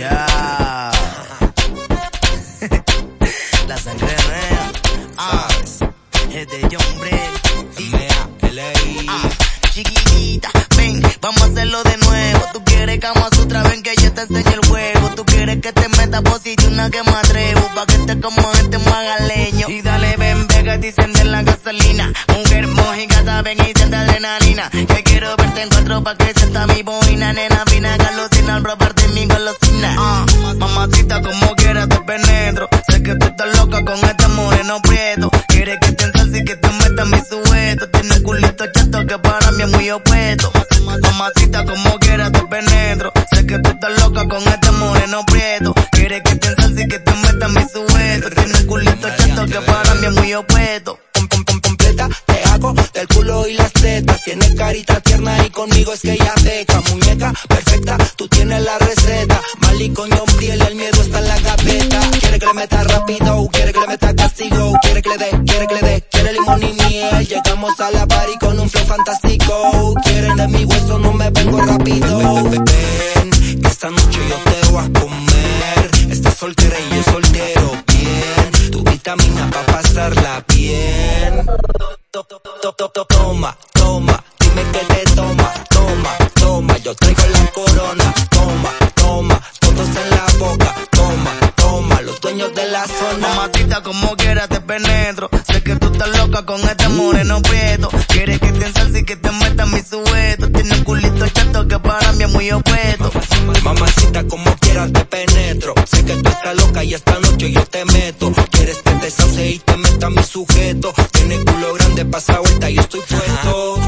Ya. La sangre mea. Ah. Es de John Bray. Ah. Chiquitita, ven, vamos a hacerlo de nuevo. Tú quieres que a Sutra, ven que yo te enseñe el juego. Tú quieres que te meta posición que me atrevo. Pa' que te como este magaleño. Que quiero verte en cuatro pa' que sienta mi boina. Nena fina, galucina, al probarte mi golosina. Ah, mamacita, como quieras te penetro. Sé que tú estás loca con este moreno prieto. Quieres que te ensalce y que te meta mi sujeto. Tiene culito chato que para mí es muy opuesto. Mamacita, como quieras te penetro. Sé que tú estás loca con este moreno prieto. Quieres que te ensalce y que te meta mi sujeto. Tiene culito chato que para mí es muy opuesto te hago del culo y las tetas. Tienes carita tierna y conmigo es que ella deja. Muñeca perfecta, tú tienes la receta. Mali coño, el miedo está en la gaveta. Quiere que le meta rápido, quiere que le meta castigo. Quiere que le dé, quiere que le dé, quiere limón y miel. Llegamos a la party con un flow fantástico. Quieren de mi hueso, no me vengo rápido. Ven, ven, que esta noche yo te voy a comer. Estás soltera y yo soltero, bien. Tu vitamina pa' pasarla bien. Toma, toma, dime que te toma, toma, toma, yo traigo la corona, toma, toma, todos en la boca, toma, toma, los dueños de la zona. Mamatita, como quiera te penetro, sé que tú estás loca con este moreno prieto, quieres que te ensalce y que te meta mi sujeto, Sé que tú estás loca y esta noche yo te meto. Quieres que te sace y te meta mi sujeto. Tiene culo grande, pasa vuelta y estoy puesto.